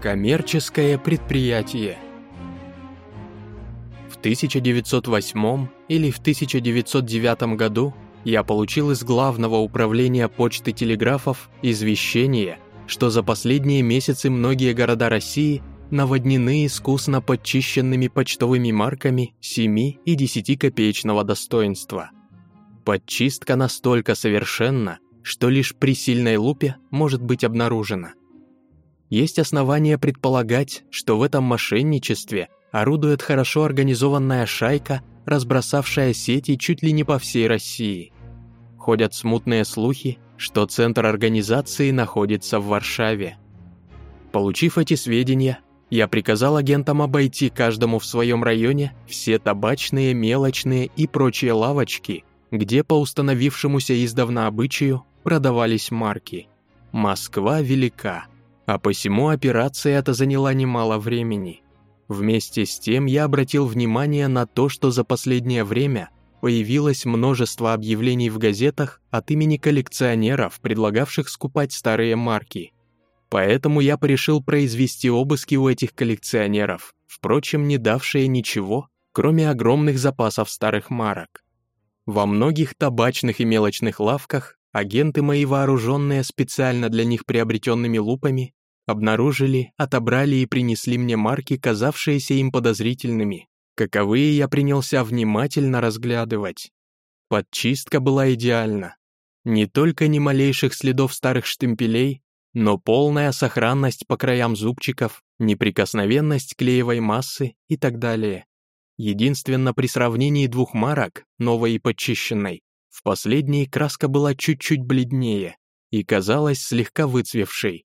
Коммерческое предприятие. В 1908 или в 1909 году я получил из Главного управления почты телеграфов извещение, что за последние месяцы многие города России наводнены искусно подчищенными почтовыми марками 7 и 10 копеечного достоинства. Подчистка настолько совершенна, что лишь при сильной лупе может быть обнаружена. Есть основания предполагать, что в этом мошенничестве орудует хорошо организованная шайка, разбросавшая сети чуть ли не по всей России. Ходят смутные слухи, что центр организации находится в Варшаве. Получив эти сведения, я приказал агентам обойти каждому в своем районе все табачные, мелочные и прочие лавочки, где по установившемуся издавна обычаю продавались марки. Москва велика а посему операция эта заняла немало времени. Вместе с тем я обратил внимание на то, что за последнее время появилось множество объявлений в газетах от имени коллекционеров, предлагавших скупать старые марки. Поэтому я порешил произвести обыски у этих коллекционеров, впрочем, не давшие ничего, кроме огромных запасов старых марок. Во многих табачных и мелочных лавках агенты мои, вооруженные специально для них приобретенными лупами, Обнаружили, отобрали и принесли мне марки, казавшиеся им подозрительными. Каковые я принялся внимательно разглядывать. Подчистка была идеальна. Не только ни малейших следов старых штемпелей, но полная сохранность по краям зубчиков, неприкосновенность клеевой массы и так далее. Единственно при сравнении двух марок, новой и подчищенной, в последней краска была чуть-чуть бледнее и казалась слегка выцвевшей.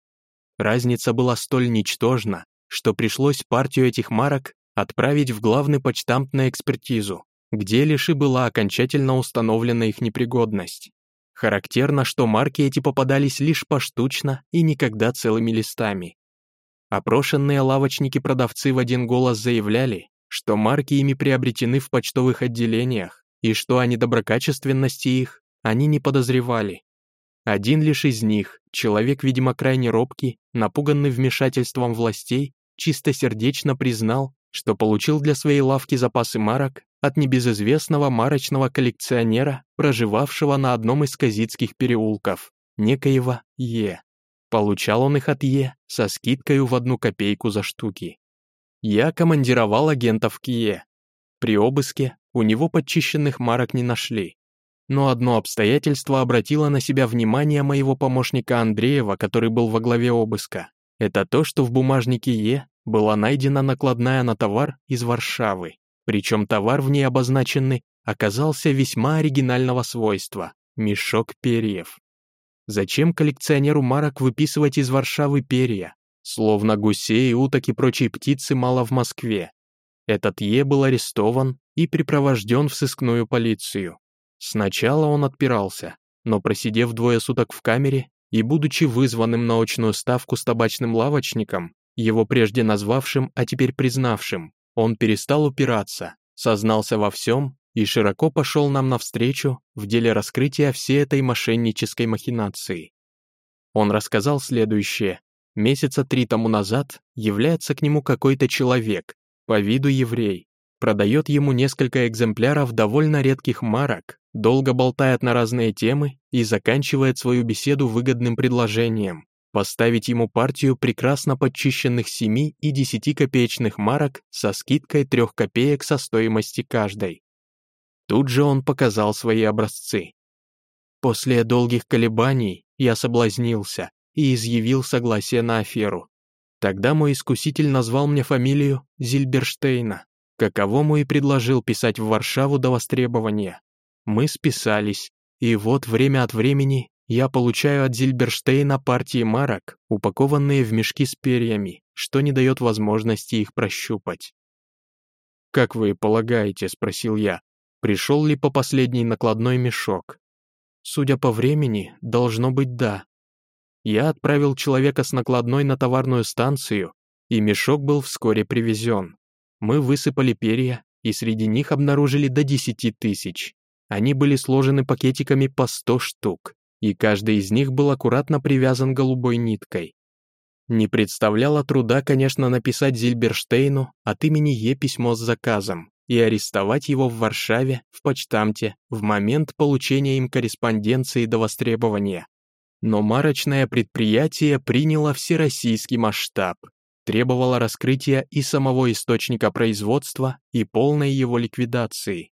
Разница была столь ничтожна, что пришлось партию этих марок отправить в главный почтамт на экспертизу, где лишь и была окончательно установлена их непригодность. Характерно, что марки эти попадались лишь поштучно и никогда целыми листами. Опрошенные лавочники-продавцы в один голос заявляли, что марки ими приобретены в почтовых отделениях, и что о недоброкачественности их они не подозревали. Один лишь из них, человек, видимо, крайне робкий, напуганный вмешательством властей, чистосердечно признал, что получил для своей лавки запасы марок от небезызвестного марочного коллекционера, проживавшего на одном из казицких переулков, некоего Е. Получал он их от Е со скидкой в одну копейку за штуки. Я командировал агентов к Е. При обыске у него подчищенных марок не нашли, но одно обстоятельство обратило на себя внимание моего помощника Андреева, который был во главе обыска. Это то, что в бумажнике Е была найдена накладная на товар из Варшавы. Причем товар в ней обозначенный оказался весьма оригинального свойства – мешок перьев. Зачем коллекционеру марок выписывать из Варшавы перья? Словно гусей, уток и прочей птицы мало в Москве. Этот Е был арестован и припровожден в сыскную полицию. Сначала он отпирался, но просидев двое суток в камере и будучи вызванным на очную ставку с табачным лавочником, его прежде назвавшим, а теперь признавшим, он перестал упираться, сознался во всем и широко пошел нам навстречу в деле раскрытия всей этой мошеннической махинации. Он рассказал следующее. Месяца три тому назад является к нему какой-то человек, по виду еврей, продает ему несколько экземпляров довольно редких марок, долго болтает на разные темы и заканчивает свою беседу выгодным предложением поставить ему партию прекрасно подчищенных 7 и 10 копеечных марок со скидкой 3 копеек со стоимости каждой. Тут же он показал свои образцы. После долгих колебаний я соблазнился и изъявил согласие на аферу. Тогда мой искуситель назвал мне фамилию Зильберштейна каковому и предложил писать в Варшаву до востребования. Мы списались, и вот время от времени я получаю от Зильберштейна партии марок, упакованные в мешки с перьями, что не дает возможности их прощупать. «Как вы полагаете?» — спросил я. «Пришел ли по последней накладной мешок?» «Судя по времени, должно быть да». Я отправил человека с накладной на товарную станцию, и мешок был вскоре привезен. Мы высыпали перья, и среди них обнаружили до 10 тысяч. Они были сложены пакетиками по 100 штук, и каждый из них был аккуратно привязан голубой ниткой. Не представляло труда, конечно, написать Зильберштейну от имени Е письмо с заказом и арестовать его в Варшаве, в почтамте, в момент получения им корреспонденции до востребования. Но марочное предприятие приняло всероссийский масштаб, требовало раскрытия и самого источника производства, и полной его ликвидации.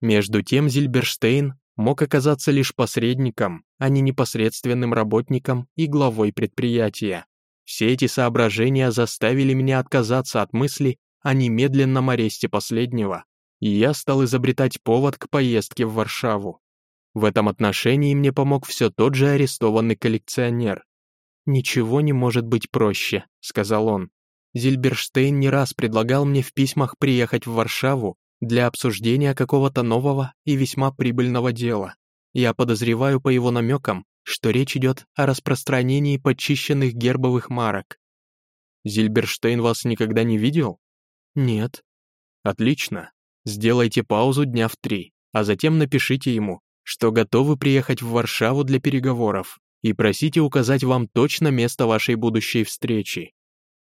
Между тем Зильберштейн мог оказаться лишь посредником, а не непосредственным работником и главой предприятия. Все эти соображения заставили меня отказаться от мысли о немедленном аресте последнего, и я стал изобретать повод к поездке в Варшаву. В этом отношении мне помог все тот же арестованный коллекционер. «Ничего не может быть проще», — сказал он. Зильберштейн не раз предлагал мне в письмах приехать в Варшаву для обсуждения какого-то нового и весьма прибыльного дела. Я подозреваю по его намекам, что речь идет о распространении подчищенных гербовых марок. Зильберштейн вас никогда не видел? Нет. Отлично. Сделайте паузу дня в три, а затем напишите ему, что готовы приехать в Варшаву для переговоров и просите указать вам точно место вашей будущей встречи.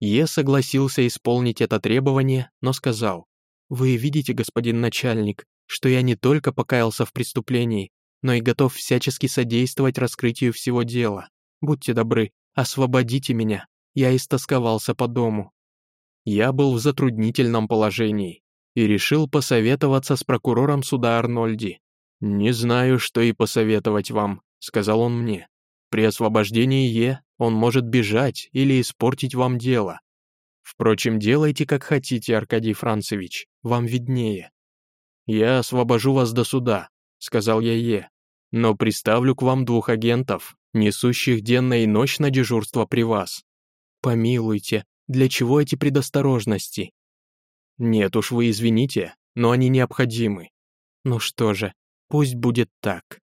Е согласился исполнить это требование, но сказал, «Вы видите, господин начальник, что я не только покаялся в преступлении, но и готов всячески содействовать раскрытию всего дела. Будьте добры, освободите меня, я истосковался по дому». Я был в затруднительном положении и решил посоветоваться с прокурором суда Арнольди. «Не знаю, что и посоветовать вам», — сказал он мне. «При освобождении Е он может бежать или испортить вам дело. Впрочем, делайте как хотите, Аркадий Францевич, вам виднее. Я освобожу вас до суда, сказал я Е, но приставлю к вам двух агентов, несущих денно и ночь на дежурство при вас. Помилуйте, для чего эти предосторожности? Нет уж, вы извините, но они необходимы. Ну что же, пусть будет так.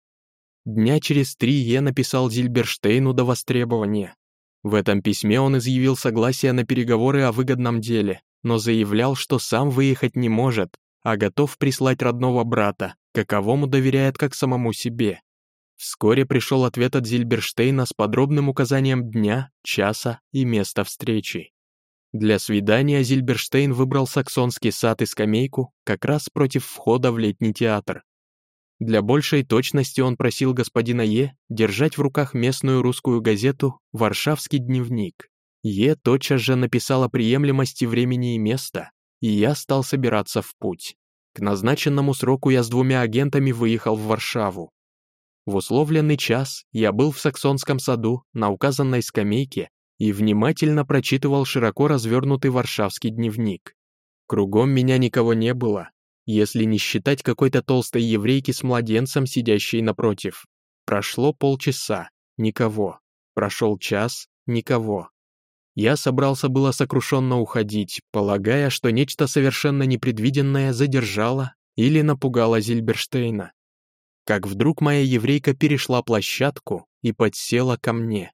Дня через три Е написал Зильберштейну до востребования. В этом письме он изъявил согласие на переговоры о выгодном деле, но заявлял, что сам выехать не может, а готов прислать родного брата, каковому доверяет как самому себе. Вскоре пришел ответ от Зильберштейна с подробным указанием дня, часа и места встречи. Для свидания Зильберштейн выбрал саксонский сад и скамейку как раз против входа в летний театр. Для большей точности он просил господина Е держать в руках местную русскую газету «Варшавский дневник». Е тотчас же написал о приемлемости времени и места, и я стал собираться в путь. К назначенному сроку я с двумя агентами выехал в Варшаву. В условленный час я был в Саксонском саду на указанной скамейке и внимательно прочитывал широко развернутый варшавский дневник. Кругом меня никого не было, если не считать какой-то толстой еврейки с младенцем, сидящей напротив. Прошло полчаса, никого. Прошел час, никого. Я собрался было сокрушенно уходить, полагая, что нечто совершенно непредвиденное задержало или напугало Зильберштейна. Как вдруг моя еврейка перешла площадку и подсела ко мне.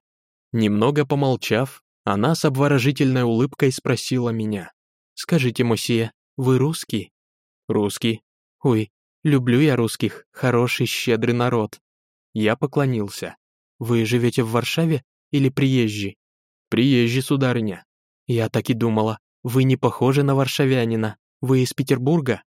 Немного помолчав, она с обворожительной улыбкой спросила меня. «Скажите, Мосье, вы русский?» «Русский». «Ой, люблю я русских, хороший, щедрый народ». Я поклонился. «Вы живете в Варшаве или приезжий?» «Приезжий, сударыня». Я так и думала. Вы не похожи на варшавянина. Вы из Петербурга?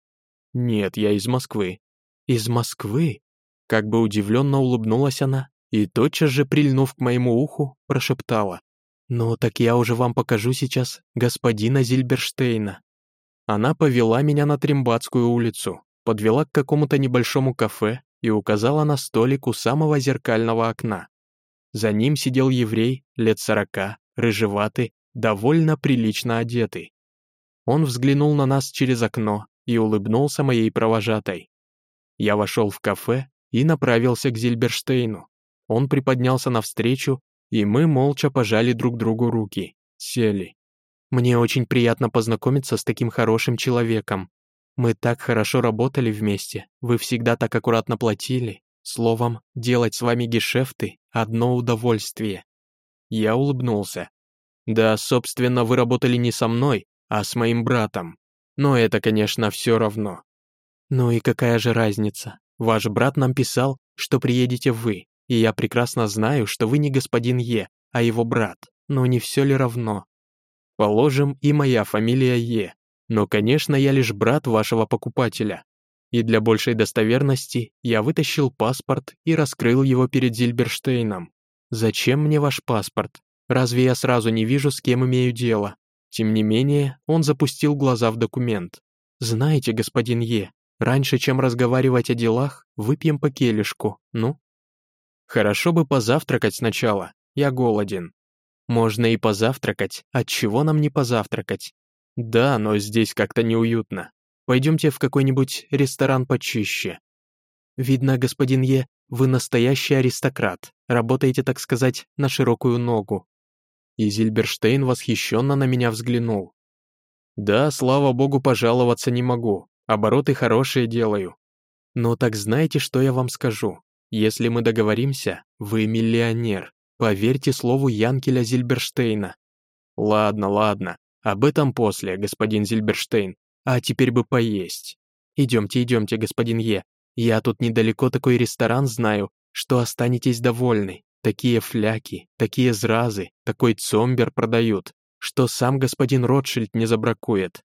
Нет, я из Москвы. Из Москвы? Как бы удивленно улыбнулась она и тотчас же, прильнув к моему уху, прошептала. «Ну, так я уже вам покажу сейчас господина Зильберштейна». Она повела меня на Трембатскую улицу, подвела к какому-то небольшому кафе и указала на столик у самого зеркального окна. За ним сидел еврей, лет сорока, рыжеватый, довольно прилично одетый. Он взглянул на нас через окно и улыбнулся моей провожатой. Я вошел в кафе и направился к Зильберштейну. Он приподнялся навстречу, и мы молча пожали друг другу руки, сели. Мне очень приятно познакомиться с таким хорошим человеком. Мы так хорошо работали вместе, вы всегда так аккуратно платили. Словом, делать с вами гешефты — одно удовольствие». Я улыбнулся. «Да, собственно, вы работали не со мной, а с моим братом. Но это, конечно, все равно». «Ну и какая же разница? Ваш брат нам писал, что приедете вы, и я прекрасно знаю, что вы не господин Е, а его брат. но не все ли равно? Положим, и моя фамилия Е, но, конечно, я лишь брат вашего покупателя. И для большей достоверности я вытащил паспорт и раскрыл его перед Зильберштейном. Зачем мне ваш паспорт? Разве я сразу не вижу, с кем имею дело? Тем не менее, он запустил глаза в документ. «Знаете, господин Е, раньше, чем разговаривать о делах, выпьем по келишку, ну?» «Хорошо бы позавтракать сначала, я голоден». «Можно и позавтракать, отчего нам не позавтракать?» «Да, но здесь как-то неуютно. Пойдемте в какой-нибудь ресторан почище». «Видно, господин Е, вы настоящий аристократ, работаете, так сказать, на широкую ногу». И Зильберштейн восхищенно на меня взглянул. Да, слава богу, пожаловаться не могу. Обороты хорошие делаю. Но так знаете, что я вам скажу? Если мы договоримся, вы миллионер. Поверьте слову Янкеля Зильберштейна. Ладно, ладно. Об этом после, господин Зильберштейн. А теперь бы поесть. Идемте, идемте, господин Е. Я тут недалеко такой ресторан знаю, что останетесь довольны. Такие фляки, такие зразы, такой цомбер продают что сам господин Ротшильд не забракует.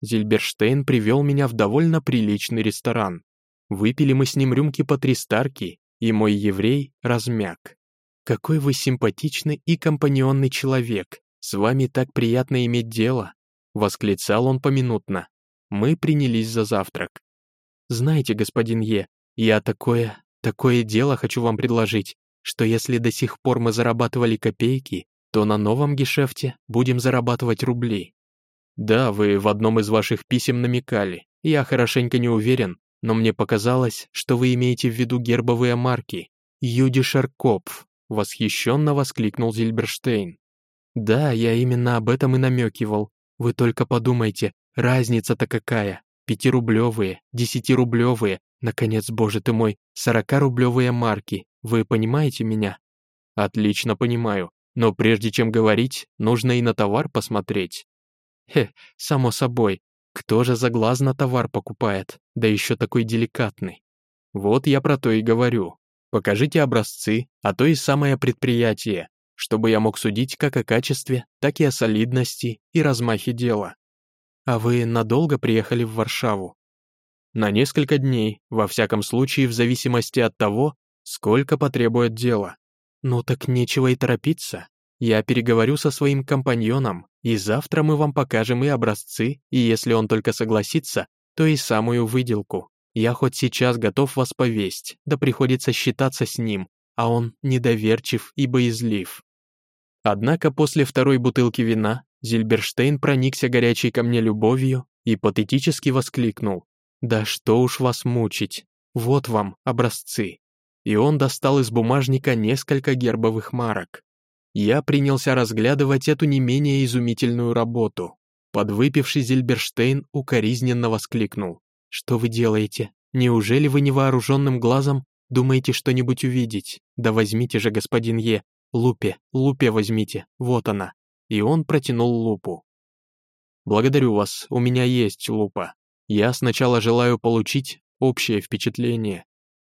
Зильберштейн привел меня в довольно приличный ресторан. Выпили мы с ним рюмки по три старки, и мой еврей размяк. «Какой вы симпатичный и компаньонный человек! С вами так приятно иметь дело!» — восклицал он поминутно. Мы принялись за завтрак. «Знаете, господин Е, я такое, такое дело хочу вам предложить, что если до сих пор мы зарабатывали копейки, то на новом гешефте будем зарабатывать рубли. Да, вы в одном из ваших писем намекали. Я хорошенько не уверен, но мне показалось, что вы имеете в виду гербовые марки. Юди Шаркопф, восхищенно воскликнул Зильберштейн. Да, я именно об этом и намекивал. Вы только подумайте, разница-то какая. Пятирублевые, десятирублевые, наконец, боже ты мой, сорокарублевые марки. Вы понимаете меня? Отлично понимаю. Но прежде чем говорить, нужно и на товар посмотреть. Хе, само собой, кто же за глаз на товар покупает, да еще такой деликатный? Вот я про то и говорю. Покажите образцы, а то и самое предприятие, чтобы я мог судить как о качестве, так и о солидности и размахе дела. А вы надолго приехали в Варшаву? На несколько дней, во всяком случае в зависимости от того, сколько потребует дело. «Ну так нечего и торопиться. Я переговорю со своим компаньоном, и завтра мы вам покажем и образцы, и если он только согласится, то и самую выделку. Я хоть сейчас готов вас повесть, да приходится считаться с ним, а он недоверчив и боязлив». Однако после второй бутылки вина Зильберштейн проникся горячей ко мне любовью и патетически воскликнул. «Да что уж вас мучить, вот вам образцы» и он достал из бумажника несколько гербовых марок. Я принялся разглядывать эту не менее изумительную работу. Подвыпивший Зильберштейн укоризненно воскликнул. «Что вы делаете? Неужели вы невооруженным глазом думаете что-нибудь увидеть? Да возьмите же, господин Е, лупе, лупе возьмите, вот она». И он протянул лупу. «Благодарю вас, у меня есть лупа. Я сначала желаю получить общее впечатление,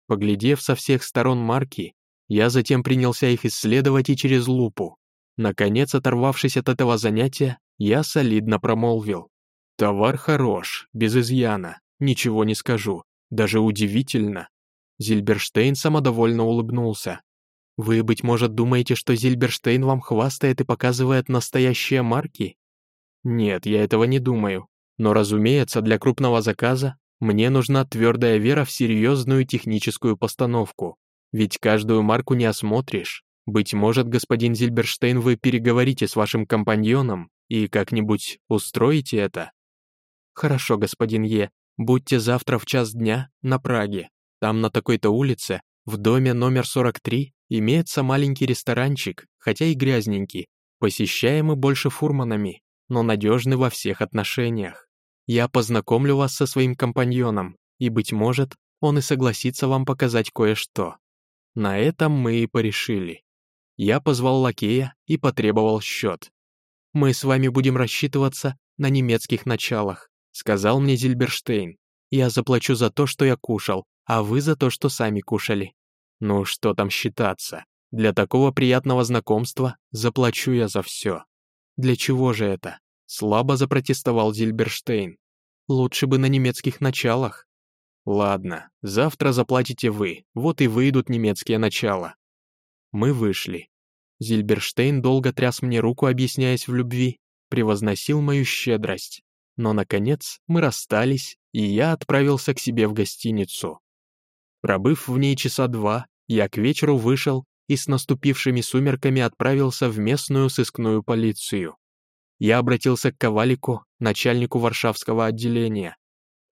Поглядев со всех сторон марки, я затем принялся их исследовать и через лупу. Наконец, оторвавшись от этого занятия, я солидно промолвил. «Товар хорош, без изъяна, ничего не скажу, даже удивительно». Зильберштейн самодовольно улыбнулся. «Вы, быть может, думаете, что Зильберштейн вам хвастает и показывает настоящие марки?» «Нет, я этого не думаю. Но, разумеется, для крупного заказа мне нужна твердая вера в серьезную техническую постановку, ведь каждую марку не осмотришь. Быть может, господин Зильберштейн, вы переговорите с вашим компаньоном и как-нибудь устроите это? Хорошо, господин Е, будьте завтра в час дня на Праге. Там на такой-то улице, в доме номер 43, имеется маленький ресторанчик, хотя и грязненький, посещаемый больше фурманами, но надежный во всех отношениях. Я познакомлю вас со своим компаньоном, и, быть может, он и согласится вам показать кое-что. На этом мы и порешили. Я позвал лакея и потребовал счет. «Мы с вами будем рассчитываться на немецких началах», сказал мне Зильберштейн. «Я заплачу за то, что я кушал, а вы за то, что сами кушали». Ну что там считаться? Для такого приятного знакомства заплачу я за все. Для чего же это? Слабо запротестовал Зильберштейн. Лучше бы на немецких началах. Ладно, завтра заплатите вы, вот и выйдут немецкие начала. Мы вышли. Зильберштейн долго тряс мне руку, объясняясь в любви, превозносил мою щедрость. Но, наконец, мы расстались, и я отправился к себе в гостиницу. Пробыв в ней часа два, я к вечеру вышел и с наступившими сумерками отправился в местную сыскную полицию. Я обратился к Ковалику, начальнику Варшавского отделения.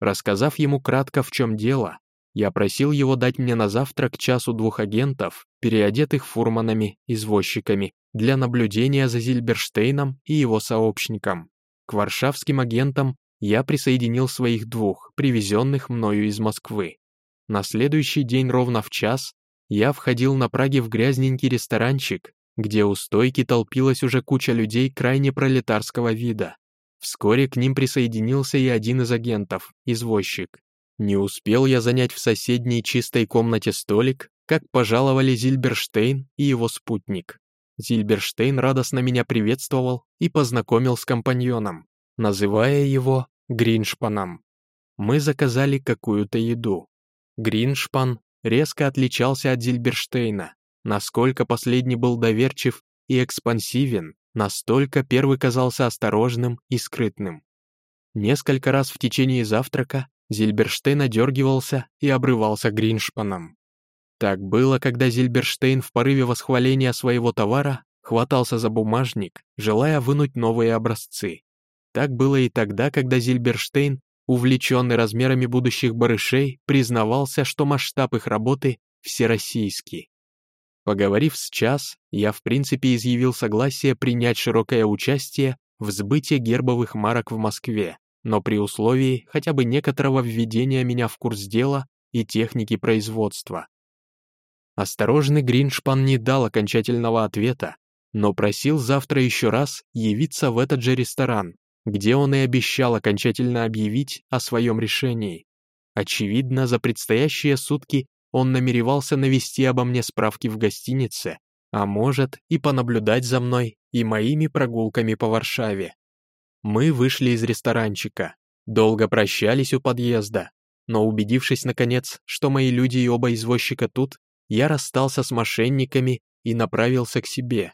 Рассказав ему кратко, в чем дело, я просил его дать мне на завтра к часу двух агентов, переодетых фурманами-извозчиками, для наблюдения за Зильберштейном и его сообщником. К варшавским агентам я присоединил своих двух, привезенных мною из Москвы. На следующий день ровно в час я входил на Праге в грязненький ресторанчик, где у стойки толпилась уже куча людей крайне пролетарского вида. Вскоре к ним присоединился и один из агентов, извозчик. Не успел я занять в соседней чистой комнате столик, как пожаловали Зильберштейн и его спутник. Зильберштейн радостно меня приветствовал и познакомил с компаньоном, называя его Гриншпаном. Мы заказали какую-то еду. Гриншпан резко отличался от Зильберштейна. Насколько последний был доверчив и экспансивен, настолько первый казался осторожным и скрытным. Несколько раз в течение завтрака Зильберштейн одергивался и обрывался Гриншпаном. Так было, когда Зильберштейн в порыве восхваления своего товара хватался за бумажник, желая вынуть новые образцы. Так было и тогда, когда Зильберштейн увлеченный размерами будущих барышей, признавался, что масштаб их работы всероссийский. Поговорив с час, я в принципе изъявил согласие принять широкое участие в сбытии гербовых марок в Москве, но при условии хотя бы некоторого введения меня в курс дела и техники производства. Осторожный Гриншпан не дал окончательного ответа, но просил завтра еще раз явиться в этот же ресторан, где он и обещал окончательно объявить о своем решении. Очевидно, за предстоящие сутки он намеревался навести обо мне справки в гостинице, а может и понаблюдать за мной и моими прогулками по Варшаве. Мы вышли из ресторанчика, долго прощались у подъезда, но убедившись наконец, что мои люди и оба извозчика тут, я расстался с мошенниками и направился к себе.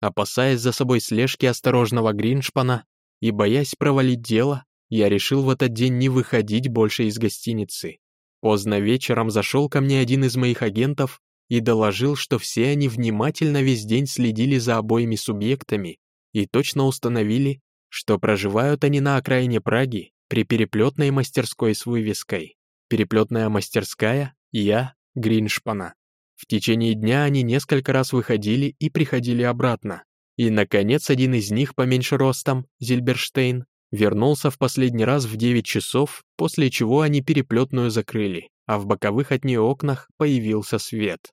Опасаясь за собой слежки осторожного Гриншпана, и, боясь провалить дело, я решил в этот день не выходить больше из гостиницы. Поздно вечером зашел ко мне один из моих агентов и доложил, что все они внимательно весь день следили за обоими субъектами и точно установили, что проживают они на окраине Праги при переплетной мастерской с вывеской. Переплетная мастерская «Я» Гриншпана. В течение дня они несколько раз выходили и приходили обратно. И, наконец, один из них поменьше ростом, Зильберштейн, вернулся в последний раз в 9 часов, после чего они переплетную закрыли, а в боковых от нее окнах появился свет.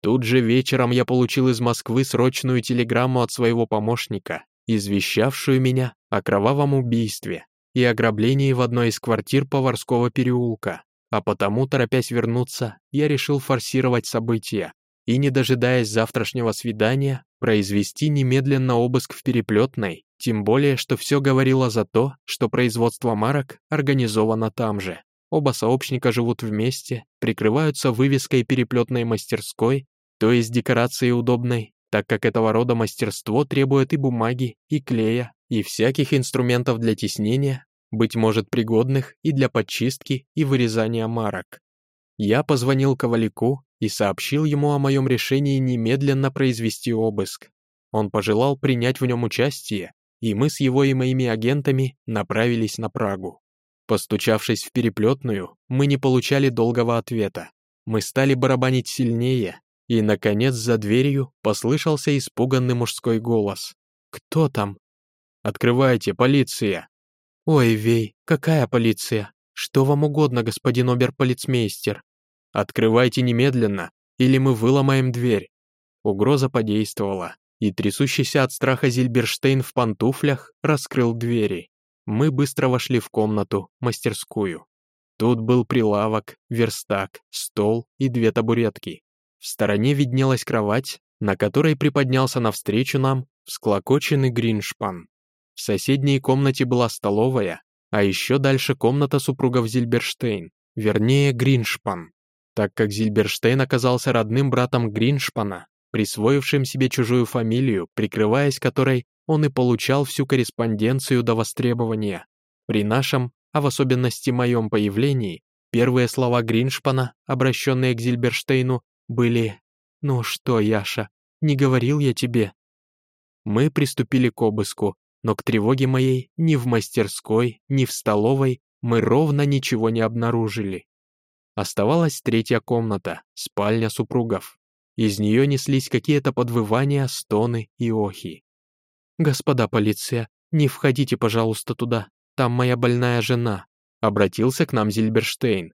Тут же вечером я получил из Москвы срочную телеграмму от своего помощника, извещавшую меня о кровавом убийстве и ограблении в одной из квартир Поварского переулка, а потому, торопясь вернуться, я решил форсировать события и, не дожидаясь завтрашнего свидания, произвести немедленно обыск в переплетной, тем более, что все говорило за то, что производство марок организовано там же. Оба сообщника живут вместе, прикрываются вывеской переплетной мастерской, то есть декорацией удобной, так как этого рода мастерство требует и бумаги, и клея, и всяких инструментов для тиснения, быть может пригодных и для подчистки и вырезания марок. Я позвонил Коваляку и сообщил ему о моем решении немедленно произвести обыск. Он пожелал принять в нем участие, и мы с его и моими агентами направились на Прагу. Постучавшись в переплетную, мы не получали долгого ответа. Мы стали барабанить сильнее, и, наконец, за дверью послышался испуганный мужской голос. «Кто там?» «Открывайте, полиция!» «Ой, Вей, какая полиция? Что вам угодно, господин оберполицмейстер?» «Открывайте немедленно, или мы выломаем дверь». Угроза подействовала, и трясущийся от страха Зильберштейн в пантуфлях раскрыл двери. Мы быстро вошли в комнату, мастерскую. Тут был прилавок, верстак, стол и две табуретки. В стороне виднелась кровать, на которой приподнялся навстречу нам всклокоченный Гриншпан. В соседней комнате была столовая, а еще дальше комната супругов Зильберштейн, вернее Гриншпан, так как Зильберштейн оказался родным братом Гриншпана, присвоившим себе чужую фамилию, прикрываясь которой он и получал всю корреспонденцию до востребования. При нашем, а в особенности моем появлении, первые слова Гриншпана, обращенные к Зильберштейну, были «Ну что, Яша, не говорил я тебе?» Мы приступили к обыску, но к тревоге моей ни в мастерской, ни в столовой мы ровно ничего не обнаружили. Оставалась третья комната, спальня супругов. Из нее неслись какие-то подвывания, стоны и охи. «Господа полиция, не входите, пожалуйста, туда, там моя больная жена», обратился к нам Зильберштейн.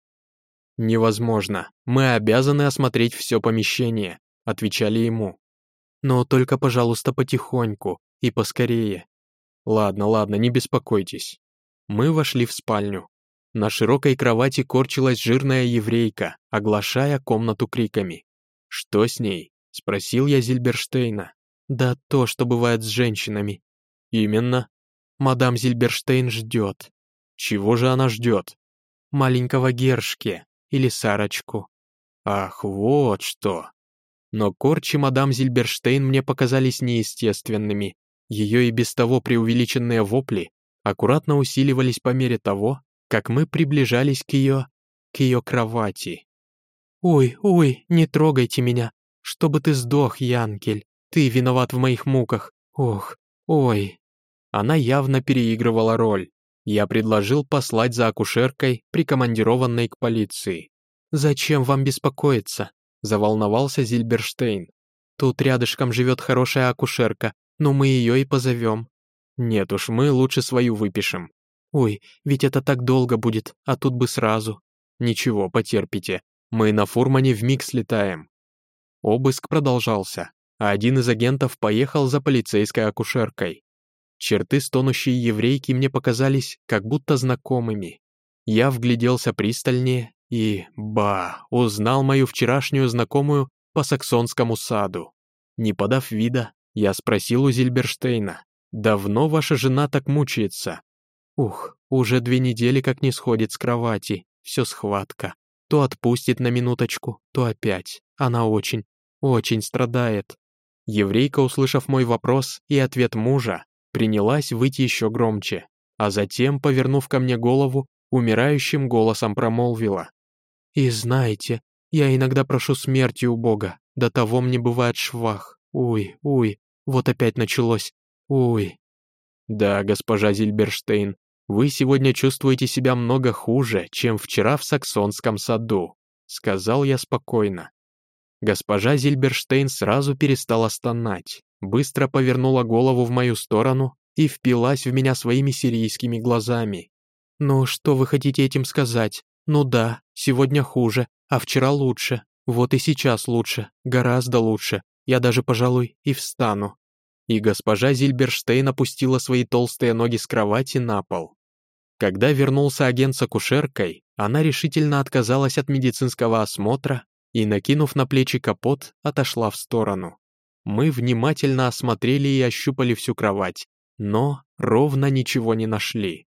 «Невозможно, мы обязаны осмотреть все помещение», отвечали ему. «Но только, пожалуйста, потихоньку и поскорее». «Ладно, ладно, не беспокойтесь». Мы вошли в спальню. На широкой кровати корчилась жирная еврейка, оглашая комнату криками. «Что с ней?» — спросил я Зильберштейна. Да то, что бывает с женщинами. Именно. Мадам Зильберштейн ждет. Чего же она ждет? Маленького Гершке или Сарочку. Ах, вот что. Но корчи мадам Зильберштейн мне показались неестественными. Ее и без того преувеличенные вопли аккуратно усиливались по мере того, как мы приближались к ее... к ее кровати. «Ой, ой, не трогайте меня, чтобы ты сдох, Янкель. Ты виноват в моих муках. Ох, ой. Она явно переигрывала роль. Я предложил послать за акушеркой, прикомандированной к полиции. «Зачем вам беспокоиться?» – заволновался Зильберштейн. «Тут рядышком живет хорошая акушерка, но мы ее и позовем». «Нет уж, мы лучше свою выпишем». «Ой, ведь это так долго будет, а тут бы сразу». «Ничего, потерпите. Мы на фурмане вмиг слетаем». Обыск продолжался а один из агентов поехал за полицейской акушеркой. Черты стонущей еврейки мне показались как будто знакомыми. Я вгляделся пристальнее и, ба, узнал мою вчерашнюю знакомую по саксонскому саду. Не подав вида, я спросил у Зильберштейна, «Давно ваша жена так мучается?» «Ух, уже две недели как не сходит с кровати, все схватка. То отпустит на минуточку, то опять. Она очень, очень страдает. Еврейка, услышав мой вопрос и ответ мужа, принялась выйти еще громче, а затем, повернув ко мне голову, умирающим голосом промолвила. «И знаете, я иногда прошу смерти у Бога, до того мне бывает швах. Уй, уй, вот опять началось. Уй». «Да, госпожа Зильберштейн, вы сегодня чувствуете себя много хуже, чем вчера в саксонском саду», сказал я спокойно. Госпожа Зильберштейн сразу перестала стонать, быстро повернула голову в мою сторону и впилась в меня своими сирийскими глазами. «Ну, что вы хотите этим сказать? Ну да, сегодня хуже, а вчера лучше. Вот и сейчас лучше, гораздо лучше. Я даже, пожалуй, и встану». И госпожа Зильберштейн опустила свои толстые ноги с кровати на пол. Когда вернулся агент с акушеркой, она решительно отказалась от медицинского осмотра и, накинув на плечи капот, отошла в сторону. Мы внимательно осмотрели и ощупали всю кровать, но ровно ничего не нашли.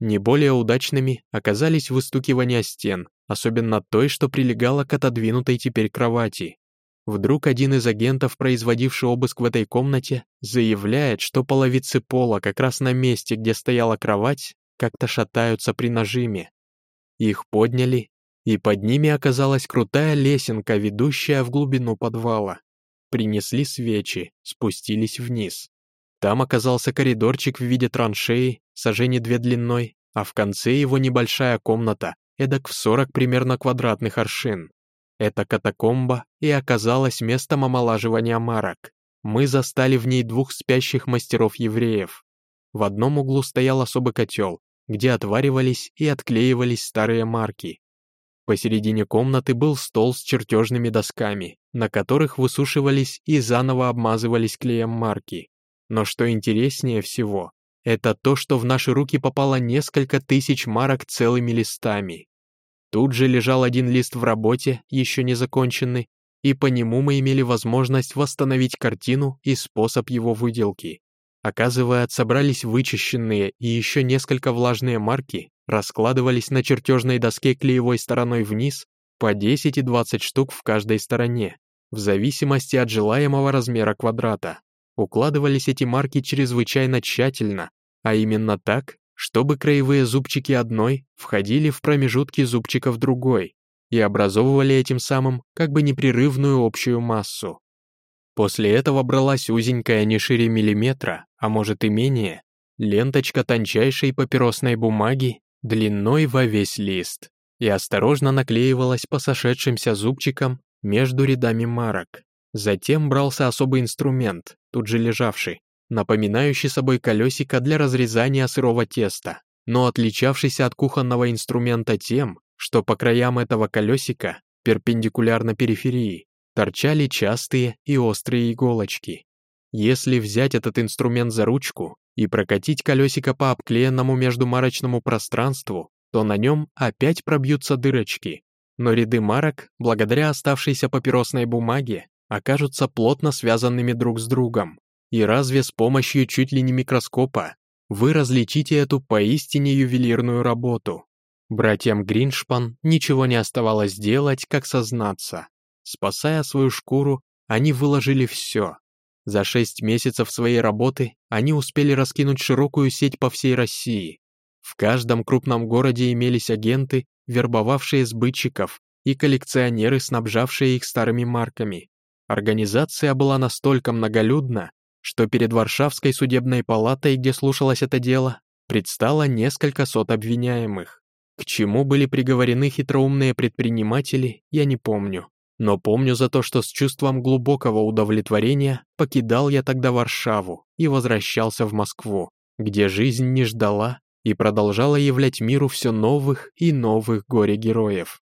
Не более удачными оказались выстукивания стен, особенно той, что прилегала к отодвинутой теперь кровати. Вдруг один из агентов, производивший обыск в этой комнате, заявляет, что половицы пола как раз на месте, где стояла кровать, как-то шатаются при нажиме. Их подняли и под ними оказалась крутая лесенка, ведущая в глубину подвала. Принесли свечи, спустились вниз. Там оказался коридорчик в виде траншеи, сажени две длиной, а в конце его небольшая комната, эдак в 40 примерно квадратных аршин. Эта катакомба и оказалась местом омолаживания марок. Мы застали в ней двух спящих мастеров-евреев. В одном углу стоял особый котел, где отваривались и отклеивались старые марки, Посередине комнаты был стол с чертежными досками, на которых высушивались и заново обмазывались клеем марки. Но что интереснее всего, это то, что в наши руки попало несколько тысяч марок целыми листами. Тут же лежал один лист в работе, еще не законченный, и по нему мы имели возможность восстановить картину и способ его выделки. Оказывается, собрались вычищенные и еще несколько влажные марки, раскладывались на чертежной доске клеевой стороной вниз по 10 и 20 штук в каждой стороне, в зависимости от желаемого размера квадрата. Укладывались эти марки чрезвычайно тщательно, а именно так, чтобы краевые зубчики одной входили в промежутки зубчиков другой и образовывали этим самым как бы непрерывную общую массу. После этого бралась узенькая не шире миллиметра, а может и менее, ленточка тончайшей папиросной бумаги длиной во весь лист и осторожно наклеивалась по сошедшимся зубчикам между рядами марок. Затем брался особый инструмент, тут же лежавший, напоминающий собой колесико для разрезания сырого теста, но отличавшийся от кухонного инструмента тем, что по краям этого колесика, перпендикулярно периферии, торчали частые и острые иголочки. Если взять этот инструмент за ручку и прокатить колесико по обклеенному междумарочному пространству, то на нем опять пробьются дырочки, но ряды марок, благодаря оставшейся папиросной бумаге, окажутся плотно связанными друг с другом. И разве с помощью чуть ли не микроскопа вы различите эту поистине ювелирную работу? Братьям Гриншпан ничего не оставалось делать, как сознаться. Спасая свою шкуру, они выложили все. За шесть месяцев своей работы они успели раскинуть широкую сеть по всей России. В каждом крупном городе имелись агенты, вербовавшие сбытчиков, и коллекционеры, снабжавшие их старыми марками. Организация была настолько многолюдна, что перед Варшавской судебной палатой, где слушалось это дело, предстало несколько сот обвиняемых. К чему были приговорены хитроумные предприниматели, я не помню. Но помню за то, что с чувством глубокого удовлетворения покидал я тогда Варшаву и возвращался в Москву, где жизнь не ждала и продолжала являть миру все новых и новых горе-героев.